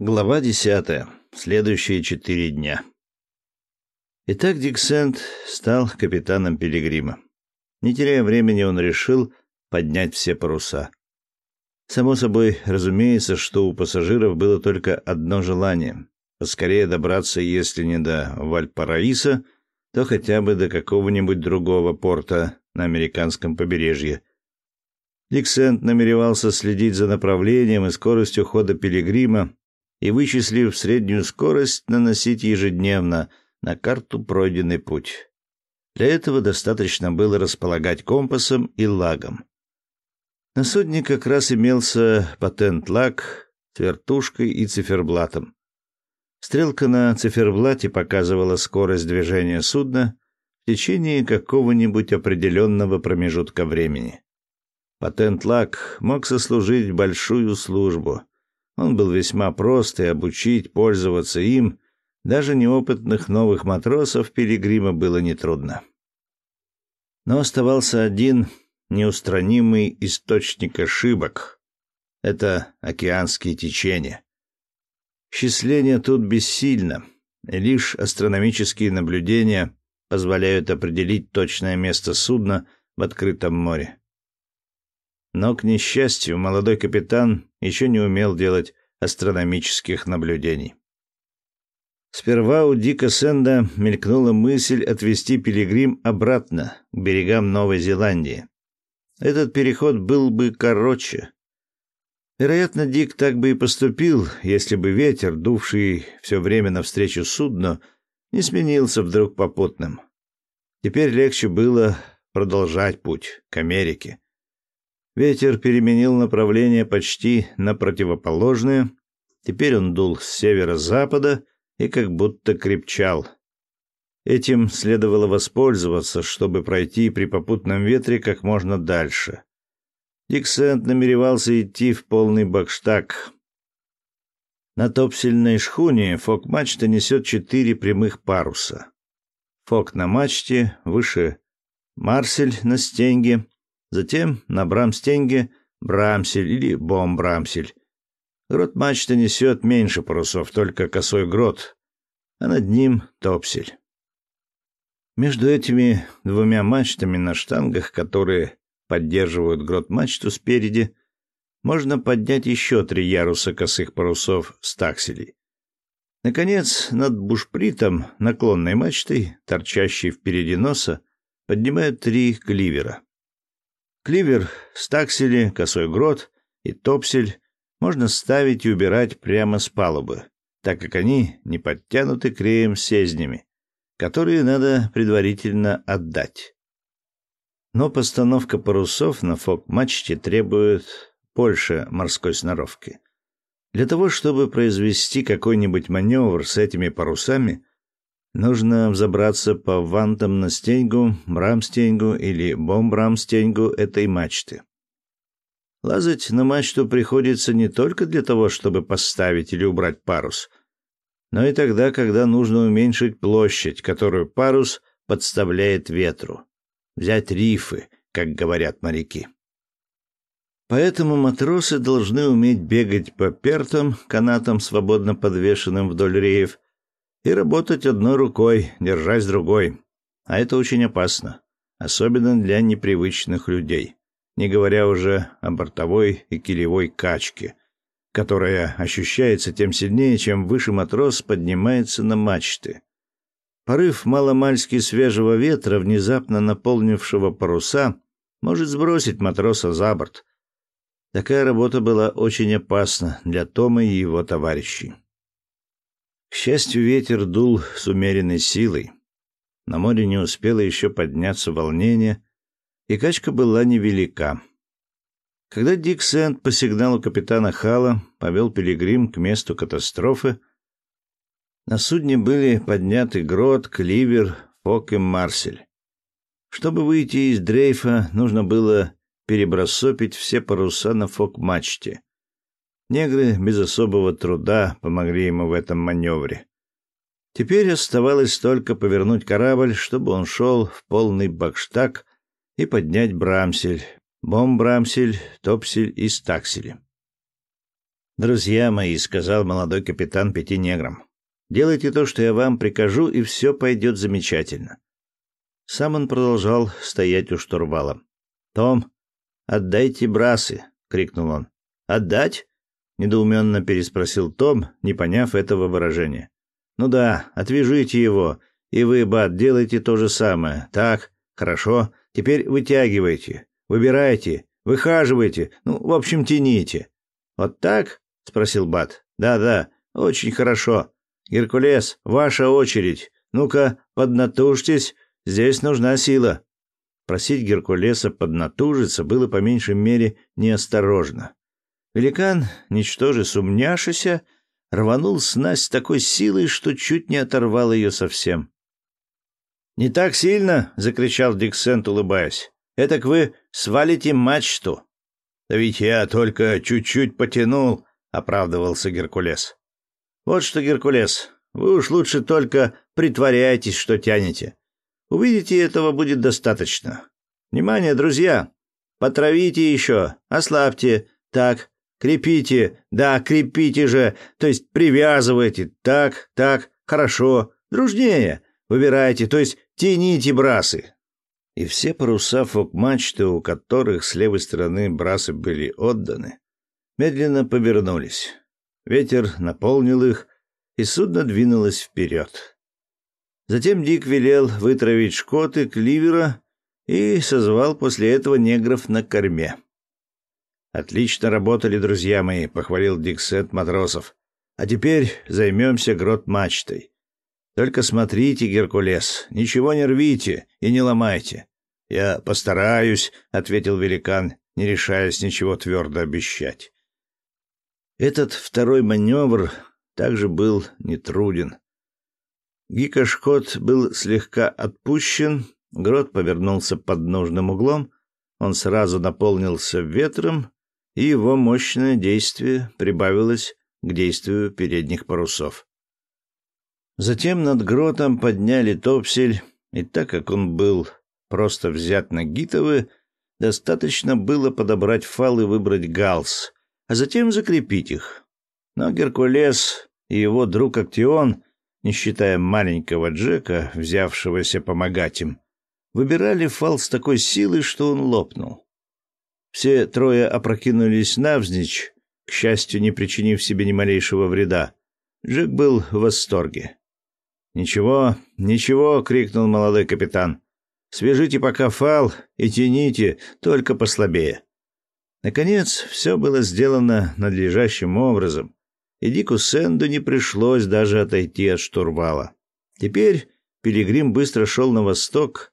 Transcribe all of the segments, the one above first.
Глава десятая. Следующие четыре дня. Итак, Диксент стал капитаном Пилигрима. Не теряя времени, он решил поднять все паруса. Само собой, разумеется, что у пассажиров было только одно желание — поскорее добраться, если не до Вальпараиса, то хотя бы до какого-нибудь другого порта на американском побережье. Диксент намеревался следить за направлением и скоростью хода Пилигрима, и, вычислив среднюю скорость, наносить ежедневно на карту пройденный путь. Для этого достаточно было располагать компасом и лагом. На судне как раз имелся патент-лаг с вертушкой и циферблатом. Стрелка на циферблате показывала скорость движения судна в течение какого-нибудь определенного промежутка времени. Патент-лаг мог сослужить большую службу — он был весьма прост, и обучить пользоваться им даже неопытных новых матросов Пилигрима было нетрудно. Но оставался один неустранимый источник ошибок. Это океанские течения. Счисление тут бессильно, лишь астрономические наблюдения позволяют определить точное место судна в открытом море. Но, к несчастью, молодой капитан еще не умел делать астрономических наблюдений. Сперва у Дика Сенда мелькнула мысль отвести пилигрим обратно, к берегам Новой Зеландии. Этот переход был бы короче. Вероятно, Дик так бы и поступил, если бы ветер, дувший все время навстречу судну, не сменился вдруг попутным. Теперь легче было продолжать путь к Америке, Ветер переменил направление почти на противоположное. Теперь он дул с северо-запада и как будто крепчал. Этим следовало воспользоваться, чтобы пройти при попутном ветре как можно дальше. Диксент намеревался идти в полный бакштаг. На топсельной шхуне фок-мачта несет четыре прямых паруса. Фок на мачте, выше марсель на стенге, Затем на брамстенге брамсель или бомбрамсель. Грот мачта несет меньше парусов, только косой грот, а над ним топсель. Между этими двумя мачтами на штангах, которые поддерживают грот мачту спереди, можно поднять еще три яруса косых парусов с такселей. Наконец, над бушпритом, наклонной мачтой, торчащей впереди носа, поднимают три кливера. Кливер, стаксели, косой грот и топсель можно ставить и убирать прямо с палубы, так как они не подтянуты креем сезнями, которые надо предварительно отдать. Но постановка парусов на фок-мачте требует больше морской сноровки. Для того, чтобы произвести какой-нибудь маневр с этими парусами, Нужно взобраться по вантам на стеньгу, брамстеньгу или бомбрамстеньгу этой мачты. Лазать на мачту приходится не только для того, чтобы поставить или убрать парус, но и тогда, когда нужно уменьшить площадь, которую парус подставляет ветру. Взять рифы, как говорят моряки. Поэтому матросы должны уметь бегать по пертам, канатам, свободно подвешенным вдоль реев, и работать одной рукой, держась другой. А это очень опасно, особенно для непривычных людей, не говоря уже о бортовой и килевой качке, которая ощущается тем сильнее, чем выше матрос поднимается на мачты. Порыв маломальски свежего ветра, внезапно наполнившего паруса, может сбросить матроса за борт. Такая работа была очень опасна для Тома и его товарищей. К счастью, ветер дул с умеренной силой. На море не успело еще подняться волнение, и качка была невелика. Когда Дик Сент по сигналу капитана Хала повел Пилигрим к месту катастрофы, на судне были подняты Грот, Кливер, Фок и Марсель. Чтобы выйти из дрейфа, нужно было перебросопить все паруса на фок-мачте — Негры без особого труда помогли ему в этом маневре. Теперь оставалось только повернуть корабль, чтобы он шел в полный бакштаг и поднять брамсель, бомбрамсель, топсель и стаксели. «Друзья мои», — сказал молодой капитан пяти неграм, — «делайте то, что я вам прикажу, и все пойдет замечательно». Сам он продолжал стоять у штурвала. «Том, отдайте брасы!» — крикнул он. «Отдать?» — недоуменно переспросил Том, не поняв этого выражения. «Ну да, отвяжите его, и вы, Бат, делайте то же самое. Так, хорошо, теперь вытягивайте, выбирайте, выхаживайте, ну, в общем, тяните». «Вот так?» — спросил Бат. «Да-да, очень хорошо. Геркулес, ваша очередь. Ну-ка, поднатужьтесь, здесь нужна сила». Просить Геркулеса поднатужиться было по меньшей мере неосторожно. Великан, ничтоже сумняшися, рванул снасть с такой силой, что чуть не оторвал ее совсем. «Не так сильно!» — закричал Диксент, улыбаясь. «Этак вы свалите мачту!» «Да ведь я только чуть-чуть потянул!» — оправдывался Геркулес. «Вот что, Геркулес, вы уж лучше только притворяйтесь, что тянете. Увидите, этого будет достаточно. Внимание, друзья! Потравите еще, ослабьте. Так, крепите. Да, крепите же. То есть привязывайте. Так, так, хорошо. Дружнее. Выбирайте, то есть тяните брасы. И все паруса фок-мачты, у которых с левой стороны брасы были отданы, медленно повернулись. Ветер наполнил их, и судно двинулось вперед. Затем Дик велел вытравить шкоты кливера и созвал после этого негров на корме. «Отлично работали, друзья мои», — похвалил Дик Сет матросов. «А теперь займемся грот-мачтой. Только смотрите, Геркулес, ничего не рвите и не ломайте». «Я постараюсь», — ответил великан, не решаясь ничего твердо обещать. Этот второй маневр также был нетруден. Гикошкот был слегка отпущен, грот повернулся под нужным углом, он сразу наполнился ветром, и его мощное действие прибавилось к действию передних парусов. Затем над гротом подняли топсель, и так как он был просто взят на гитовы, достаточно было подобрать фал и выбрать галс, а затем закрепить их. Но Геркулес и его друг Актион не считая маленького Джека, взявшегося помогать им, выбирали фал с такой силой, что он лопнул. Все трое опрокинулись навзничь, к счастью, не причинив себе ни малейшего вреда. Джек был в восторге. «Ничего, ничего!» — крикнул молодой капитан. «Свяжите пока фал и тяните, только послабее». Наконец, все было сделано надлежащим образом, и Дику Сэнду не пришлось даже отойти от штурвала. Теперь Пилигрим быстро шел на восток,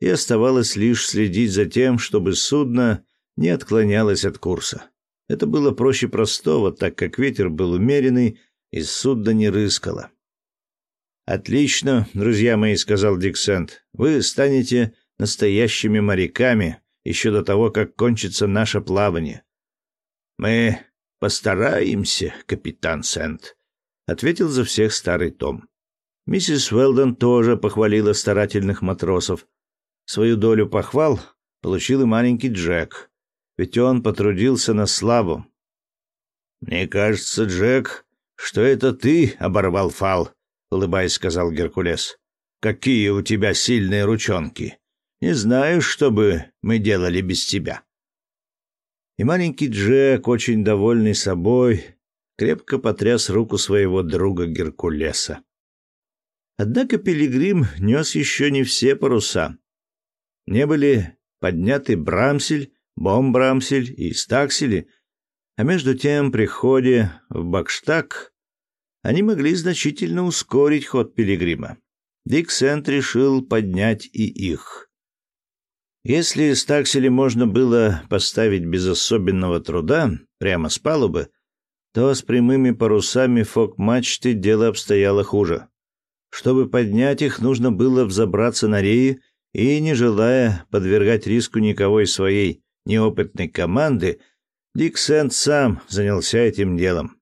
и оставалось лишь следить за тем, чтобы судно не отклонялось от курса. Это было проще простого, так как ветер был умеренный, и судно не рыскало. «Отлично, друзья мои», — сказал Дик Сэнд. «Вы станете настоящими моряками еще до того, как кончится наше плавание. Мы «Постараемся, капитан Сент», — ответил за всех старый Том. Миссис Уэлдон тоже похвалила старательных матросов. Свою долю похвал получил и маленький Джек, ведь он потрудился на славу. «Мне кажется, Джек, что это ты оборвал фал», — улыбаясь, сказал Геркулес. «Какие у тебя сильные ручонки! Не знаю, что бы мы делали без тебя». И маленький Джек, очень довольный собой, крепко потряс руку своего друга Геркулеса. Однако Пилигрим нес еще не все паруса. Не были подняты Брамсель, Бомбрамсель и Стаксели, а между тем при ходе в Бакштаг они могли значительно ускорить ход Пилигрима. Дик Сент решил поднять и их. Если стаксели можно было поставить без особенного труда, прямо с палубы, то с прямыми парусами фок-мачты дело обстояло хуже. Чтобы поднять их, нужно было взобраться на реи и, не желая подвергать риску никого из своей неопытной команды, Дик Сент сам занялся этим делом.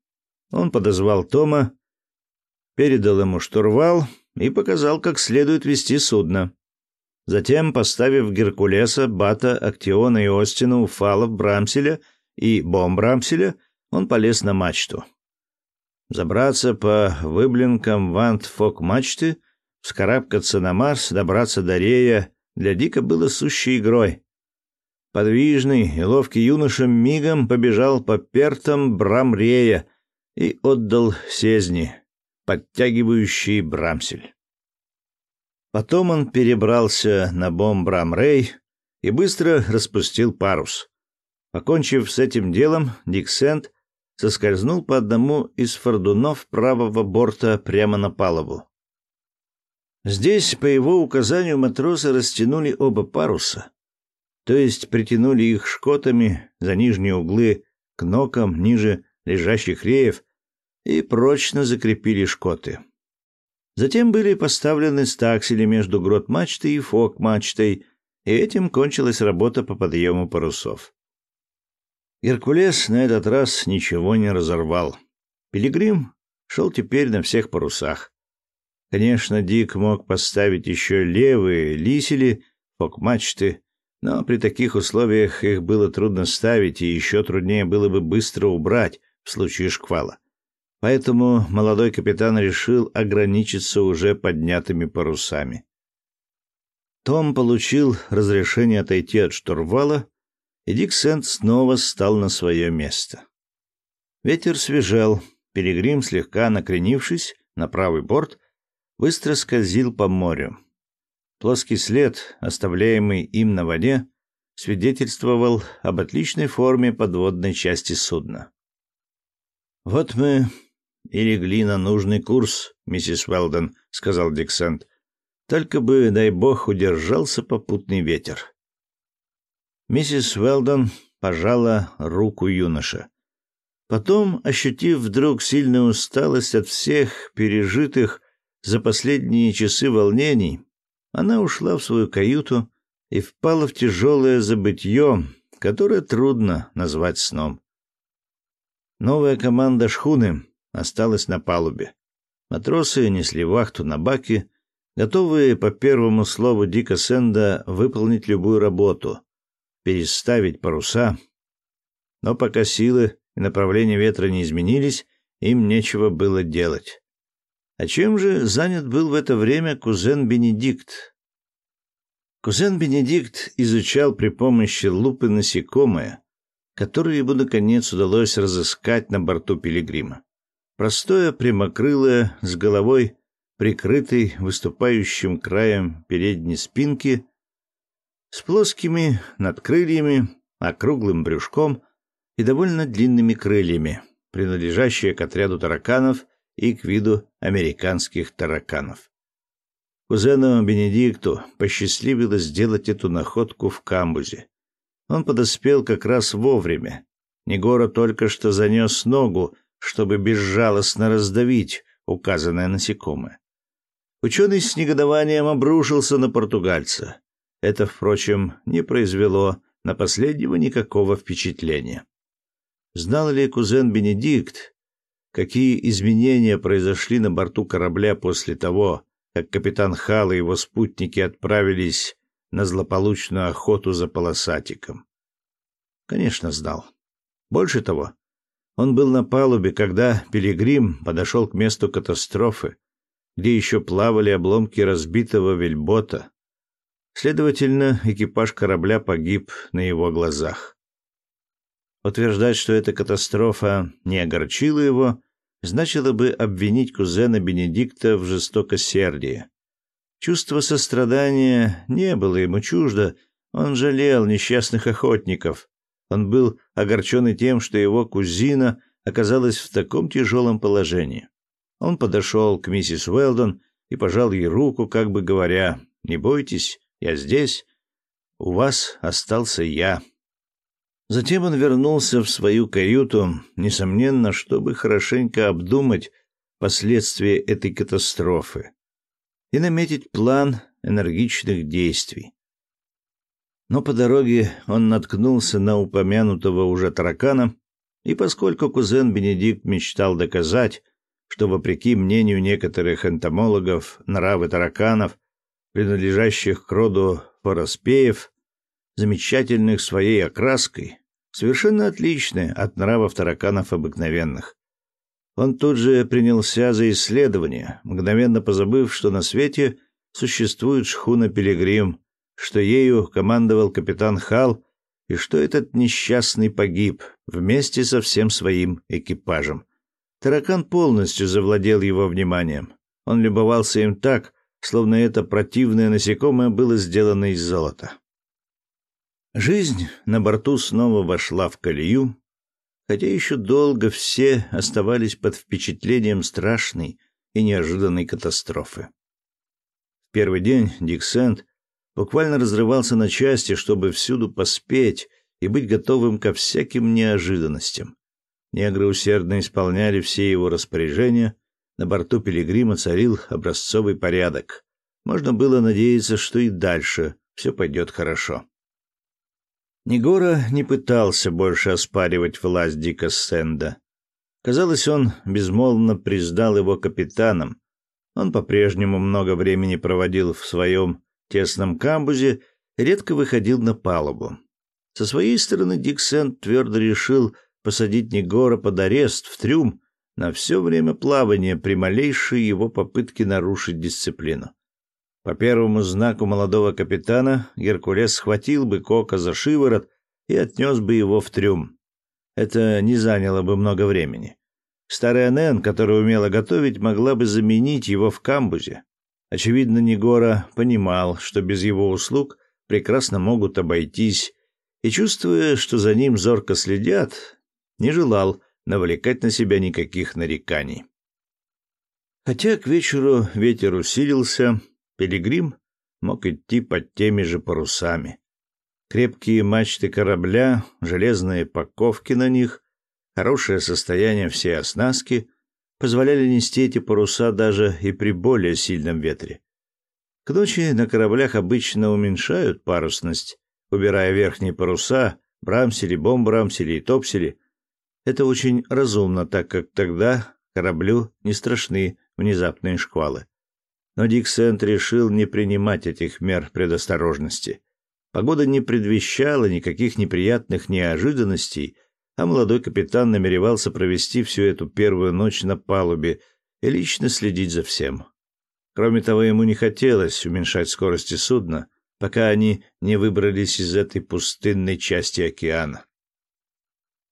Он подозвал Тома, передал ему штурвал и показал, как следует вести судно. Затем, поставив Геркулеса, Бата, Актиона и Остина у фалов Брамселя и Бомбрамселя, он полез на мачту. Забраться по выблинкам вант-фок мачты, вскарабкаться на Марс, добраться до Рея для Дика было сущей игрой. Подвижный и ловкий юноша мигом побежал по пертам Брамрея и отдал Сезни, подтягивающий Брамсель. Потом он перебрался на бом Брамрей и быстро распустил парус. Покончив с этим делом, Дик Сент соскользнул по одному из фордунов правого борта прямо на палубу. Здесь, по его указанию, матросы растянули оба паруса, то есть притянули их шкотами за нижние углы к нокам ниже лежащих реев и прочно закрепили шкоты. Затем были поставлены стаксели между грот-мачтой и фок-мачтой, и этим кончилась работа по подъему парусов. Геркулес на этот раз ничего не разорвал. Пилигрим шел теперь на всех парусах. Конечно, Дик мог поставить еще левые лисели, фок-мачты, но при таких условиях их было трудно ставить, и еще труднее было бы быстро убрать в случае шквала. Поэтому молодой капитан решил ограничиться уже поднятыми парусами. Том получил разрешение отойти от штурвала, и Дик снова стал на свое место. Ветер свежел, Пилигрим, слегка накренившись на правый борт, быстро скользил по морю. Плоский след, оставляемый им на воде, свидетельствовал об отличной форме подводной части судна. «Вот мы и легли на нужный курс, миссис Уэлдон», — сказал Диксент. «Только бы, дай бог, удержался попутный ветер». Миссис Уэлдон пожала руку юноша. Потом, ощутив вдруг сильную усталость от всех пережитых за последние часы волнений, она ушла в свою каюту и впала в тяжелое забытье, которое трудно назвать сном. Новая команда шхуны осталась на палубе. Матросы несли вахту на баке, готовые по первому слову Дика Сенда выполнить любую работу, переставить паруса. Но пока силы и направление ветра не изменились, им нечего было делать. А чем же занят был в это время кузен Бенедикт? Кузен Бенедикт изучал при помощи лупы насекомое, которое ему наконец удалось разыскать на борту Пилигрима. Простое прямокрылое с головой, прикрытой выступающим краем передней спинки, с плоскими надкрыльями, округлым брюшком и довольно длинными крыльями, принадлежащее к отряду тараканов и к виду американских тараканов. Кузену Бенедикту посчастливилось сделать эту находку в камбузе. Он подоспел как раз вовремя. Негора только что занес ногу чтобы безжалостно раздавить указанное насекомое. Ученый с негодованием обрушился на португальца. Это, впрочем, не произвело на последнего никакого впечатления. Знал ли кузен Бенедикт, какие изменения произошли на борту корабля после того, как капитан Хал и его спутники отправились на злополучную охоту за полосатиком? Конечно, знал. Больше того, он был на палубе, когда Пилигрим подошел к месту катастрофы, где еще плавали обломки разбитого вельбота. Следовательно, экипаж корабля погиб на его глазах. Утверждать, что эта катастрофа не огорчила его, значило бы обвинить кузена Бенедикта в жестокосердии. Чувство сострадания не было ему чуждо, он жалел несчастных охотников, он был огорчен и тем, что его кузина оказалась в таком тяжелом положении. Он подошел к миссис Уэлдон и пожал ей руку, как бы говоря, «Не бойтесь, я здесь. У вас остался я». Затем он вернулся в свою каюту, несомненно, чтобы хорошенько обдумать последствия этой катастрофы и наметить план энергичных действий. Но по дороге он наткнулся на упомянутого уже таракана, и поскольку кузен Бенедикт мечтал доказать, что, вопреки мнению некоторых энтомологов, нравы тараканов, принадлежащих к роду фороспеев, замечательных своей окраской, совершенно отличное от нравов тараканов обыкновенных. Он тут же принялся за исследование, мгновенно позабыв, что на свете существует шхуна Пилигрим, что ею командовал капитан Хал и что этот несчастный погиб вместе со всем своим экипажем. Таракан полностью завладел его вниманием. Он любовался им так, словно это противное насекомое было сделано из золота. Жизнь на борту снова вошла в колею, хотя еще долго все оставались под впечатлением страшной и неожиданной катастрофы. В первый день Дик Сент буквально разрывался на части, чтобы всюду поспеть и быть готовым ко всяким неожиданностям. Негры усердно исполняли все его распоряжения, на борту Пилигрима царил образцовый порядок. Можно было надеяться, что и дальше все пойдет хорошо. Негора не пытался больше оспаривать власть Дика Сенда. Казалось, он безмолвно признал его капитаном. Он по-прежнему много времени проводил в своем тесном камбузе, редко выходил на палубу. Со своей стороны Дик Сенд твердо решил посадить Негора под арест в трюм на все время плавания при малейшей его попытке нарушить дисциплину. По первому знаку молодого капитана Геркулес схватил бы Кока за шиворот и отнес бы его в трюм. Это не заняло бы много времени. Старая Нэн, которая умела готовить, могла бы заменить его в камбузе. Очевидно, Негора понимал, что без его услуг прекрасно могут обойтись, и, чувствуя, что за ним зорко следят, не желал навлекать на себя никаких нареканий. Хотя к вечеру ветер усилился, Пилигрим мог идти под теми же парусами. Крепкие мачты корабля, железные паковки на них, хорошее состояние всей оснастки позволяли нести эти паруса даже и при более сильном ветре. К ночи на кораблях обычно уменьшают парусность, убирая верхние паруса, брамсели, бомбрамсели и топсели. Это очень разумно, так как тогда кораблю не страшны внезапные шквалы. Но Диксент решил не принимать этих мер предосторожности. Погода не предвещала никаких неприятных неожиданностей, а молодой капитан намеревался провести всю эту первую ночь на палубе и лично следить за всем. Кроме того, ему не хотелось уменьшать скорости судна, пока они не выбрались из этой пустынной части океана.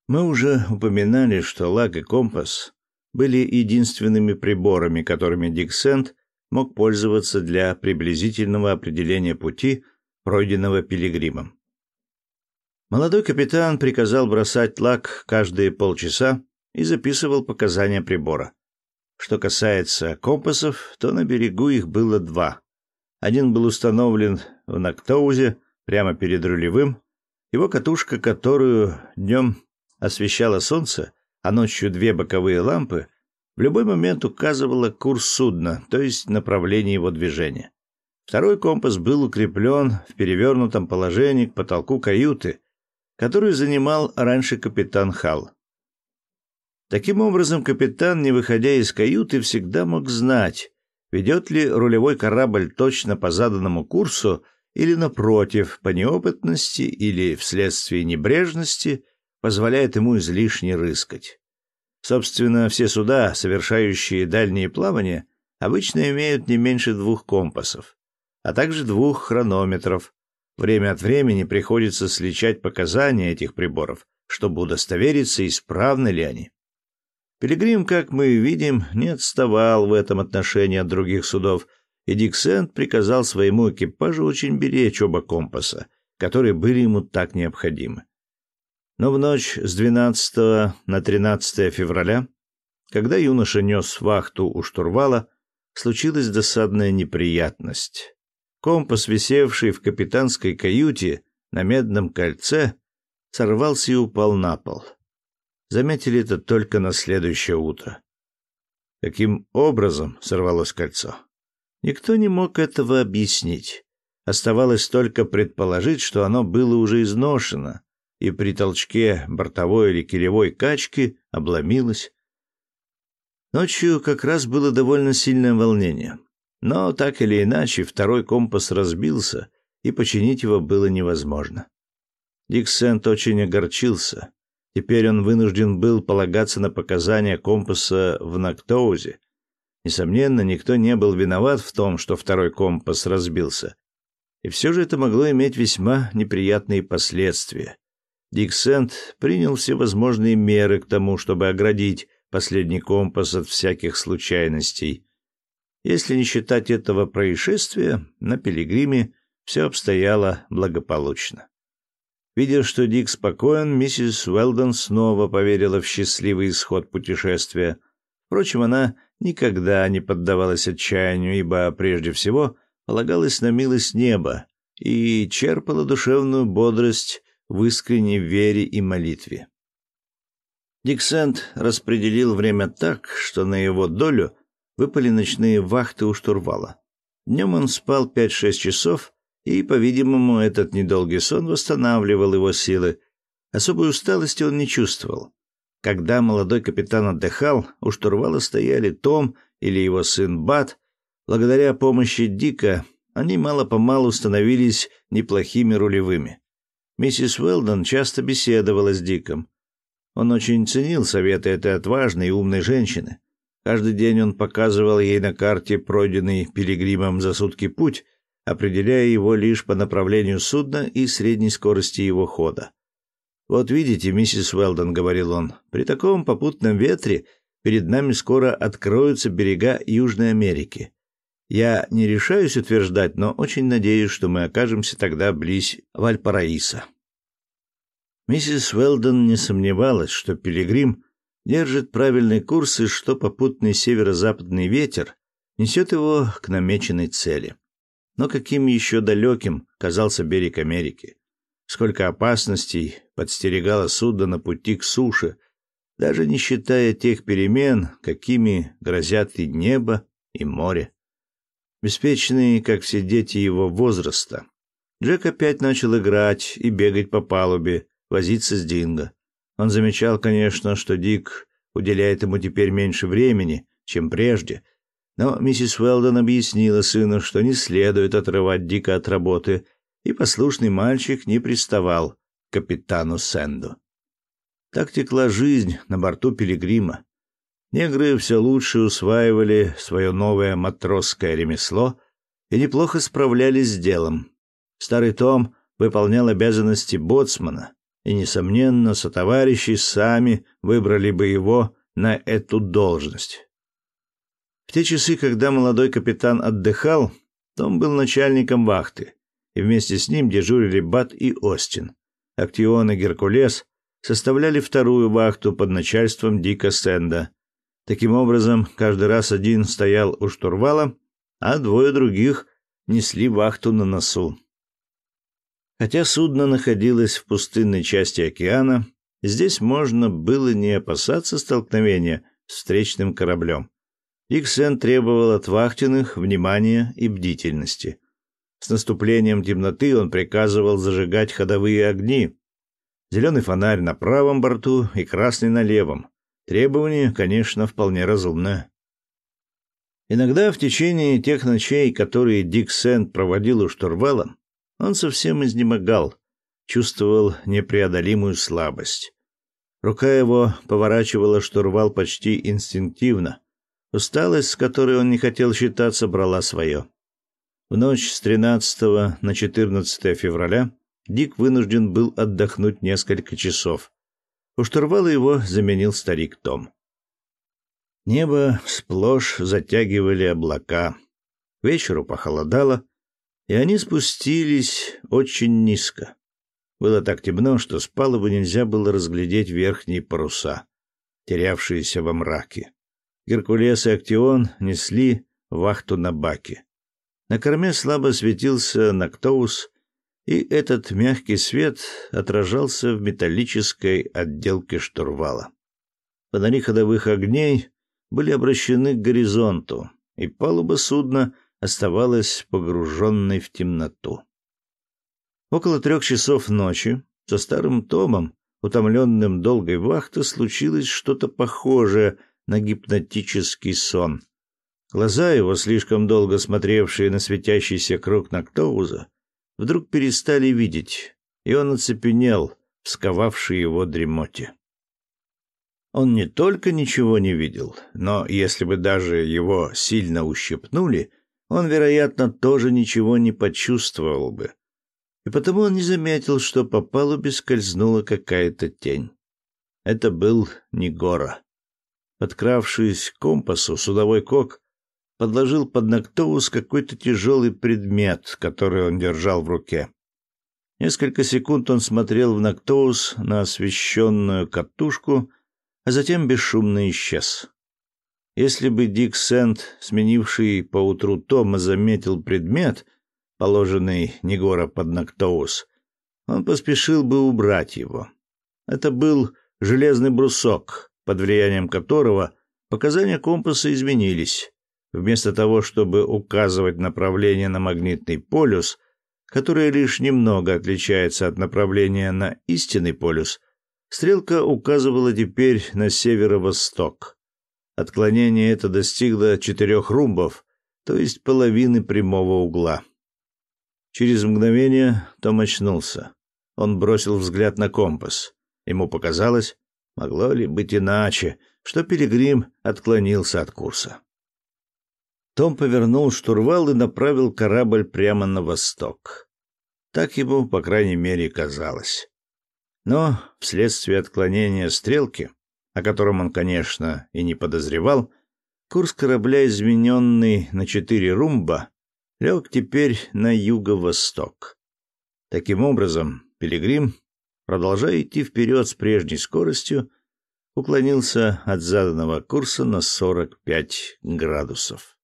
Мы уже упоминали, что лаг и компас были единственными приборами, которыми Диксент мог пользоваться для приблизительного определения пути, пройденного пилигримом. Молодой капитан приказал бросать лак каждые полчаса и записывал показания прибора. Что касается компасов, то на берегу их было два. Один был установлен в Нактоузе, прямо перед рулевым. Его катушка, которую днем освещало солнце, а ночью две боковые лампы, в любой момент указывала курс судна, то есть направление его движения. Второй компас был укреплен в перевернутом положении к потолку каюты, которую занимал раньше капитан Хал. Таким образом, капитан, не выходя из каюты, всегда мог знать, ведет ли рулевой корабль точно по заданному курсу или, напротив, по неопытности или вследствие небрежности позволяет ему излишне рыскать. Собственно, все суда, совершающие дальние плавания, обычно имеют не меньше двух компасов, а также двух хронометров. Время от времени приходится сличать показания этих приборов, чтобы удостовериться, исправны ли они. Пилигрим, как мы видим, не отставал в этом отношении от других судов, и Диксент приказал своему экипажу очень беречь оба компаса, которые были ему так необходимы. Но в ночь с 12 на 13 февраля, когда юноша нес вахту у штурвала, случилась досадная неприятность. Компас, висевший в капитанской каюте на медном кольце, сорвался и упал на пол. Заметили это только на следующее утро. Каким образом сорвалось кольцо? Никто не мог этого объяснить. Оставалось только предположить, что оно было уже изношено, и при толчке бортовой или килевой качки обломилась. Ночью как раз было довольно сильное волнение. Но так или иначе второй компас разбился, и починить его было невозможно. Дик Сент очень огорчился. Теперь он вынужден был полагаться на показания компаса в Нактоузе. Несомненно, никто не был виноват в том, что второй компас разбился. И все же это могло иметь весьма неприятные последствия. Дик Сент принял все возможные меры к тому, чтобы оградить последний компас от всяких случайностей. Если не считать этого происшествия, на Пилигриме все обстояло благополучно. Видя, что Дик спокоен, миссис Уэлдон снова поверила в счастливый исход путешествия. Впрочем, она никогда не поддавалась отчаянию, ибо прежде всего полагалась на милость неба и черпала душевную бодрость в искренней вере и молитве. Диксент распределил время так, что на его долю выпали ночные вахты у штурвала. Днем он спал 5-6 часов, и, по-видимому, этот недолгий сон восстанавливал его силы. Особой усталости он не чувствовал. Когда молодой капитан отдыхал, у штурвала стояли Том или его сын Бат. Благодаря помощи Дика они мало-помалу становились неплохими рулевыми. Миссис Уэлдон часто беседовала с Диком. Он очень ценил советы этой отважной и умной женщины. Каждый день он показывал ей на карте пройденный пилигримом за сутки путь — определяя его лишь по направлению судна и средней скорости его хода. «Вот видите, миссис Уэлдон», — говорил он, — «при таком попутном ветре перед нами скоро откроются берега Южной Америки. Я не решаюсь утверждать, но очень надеюсь, что мы окажемся тогда близ Вальпараиса». Миссис Уэлдон не сомневалась, что Пилигрим держит правильный курс и что попутный северо-западный ветер несет его к намеченной цели. Но каким еще далеким казался берег Америки. Сколько опасностей подстерегало судно на пути к суше, даже не считая тех перемен, какими грозят и небо, и море. Беспечный, как все дети его возраста, Джек опять начал играть и бегать по палубе, возиться с Динго. Он замечал, конечно, что Дик уделяет ему теперь меньше времени, чем прежде — но миссис Уэлдон объяснила сыну, что не следует отрывать Дика от работы, и послушный мальчик не приставал к капитану Сэнду. Так текла жизнь на борту Пилигрима. Негры все лучше усваивали свое новое матросское ремесло и неплохо справлялись с делом. Старый Том выполнял обязанности боцмана, и, несомненно, сотоварищи сами выбрали бы его на эту должность. В те часы, когда молодой капитан отдыхал, Том был начальником вахты, и вместе с ним дежурили Бат и Остин. Актион и Геркулес составляли вторую вахту под начальством Дика Сэнда. Таким образом, каждый раз один стоял у штурвала, а двое других несли вахту на носу. Хотя судно находилось в пустынной части океана, здесь можно было не опасаться столкновения с встречным кораблем. Иксен требовал от вахтенных внимания и бдительности. С наступлением темноты он приказывал зажигать ходовые огни. Зеленый фонарь на правом борту и красный на левом. Требование, конечно, вполне разумное. Иногда в течение тех ночей, которые Дик Сент проводил у штурвала, он совсем изнемогал, чувствовал непреодолимую слабость. Рука его поворачивала штурвал почти инстинктивно, Усталость, с которой он не хотел считаться, брала свое. В ночь с 13 на 14 февраля Дик вынужден был отдохнуть несколько часов. У штурвала его заменил старик Том. Небо сплошь затягивали облака. Вечеру похолодало, и они спустились очень низко. Было так темно, что с палубы нельзя было разглядеть верхние паруса, терявшиеся во мраке. Геркулес и Актион несли вахту на баке. На корме слабо светился Нактоус, и этот мягкий свет отражался в металлической отделке штурвала. Фонари ходовых огней были обращены к горизонту, и палуба судна оставалась погруженной в темноту. Около трех часов ночи со старым Томом, утомленным долгой вахтой, случилось что-то похожее на гипнотический сон. Глаза его, слишком долго смотревшие на светящийся круг Нактоуза, вдруг перестали видеть, и он оцепенел, сковавший его дремоте. Он не только ничего не видел, но если бы даже его сильно ущипнули, он, вероятно, тоже ничего не почувствовал бы. И потому он не заметил, что по палубе скользнула какая-то тень. Это был не гора. Подкравшись к компасу, судовой кок подложил под Ноктоус какой-то тяжелый предмет, который он держал в руке. Несколько секунд он смотрел в Ноктоус на освещенную катушку, а затем бесшумно исчез. Если бы Дик Сент, сменивший поутру Тома, заметил предмет, положенный Негора под Ноктоус, он поспешил бы убрать его. Это был железный брусок, под влиянием которого показания компаса изменились. Вместо того, чтобы указывать направление на магнитный полюс, которое лишь немного отличается от направления на истинный полюс, стрелка указывала теперь на северо-восток. Отклонение это достигло четырех румбов, то есть половины прямого угла. Через мгновение Том очнулся. Он бросил взгляд на компас. Ему показалось, Могло ли быть иначе, что Пилигрим отклонился от курса? Том повернул штурвал и направил корабль прямо на восток. Так ему, по крайней мере, казалось. Но вследствие отклонения стрелки, о котором он, конечно, и не подозревал, курс корабля, измененный на четыре румба, лег теперь на юго-восток. Таким образом, Пилигрим продолжая идти вперед с прежней скоростью, уклонился от заданного курса на 45 градусов.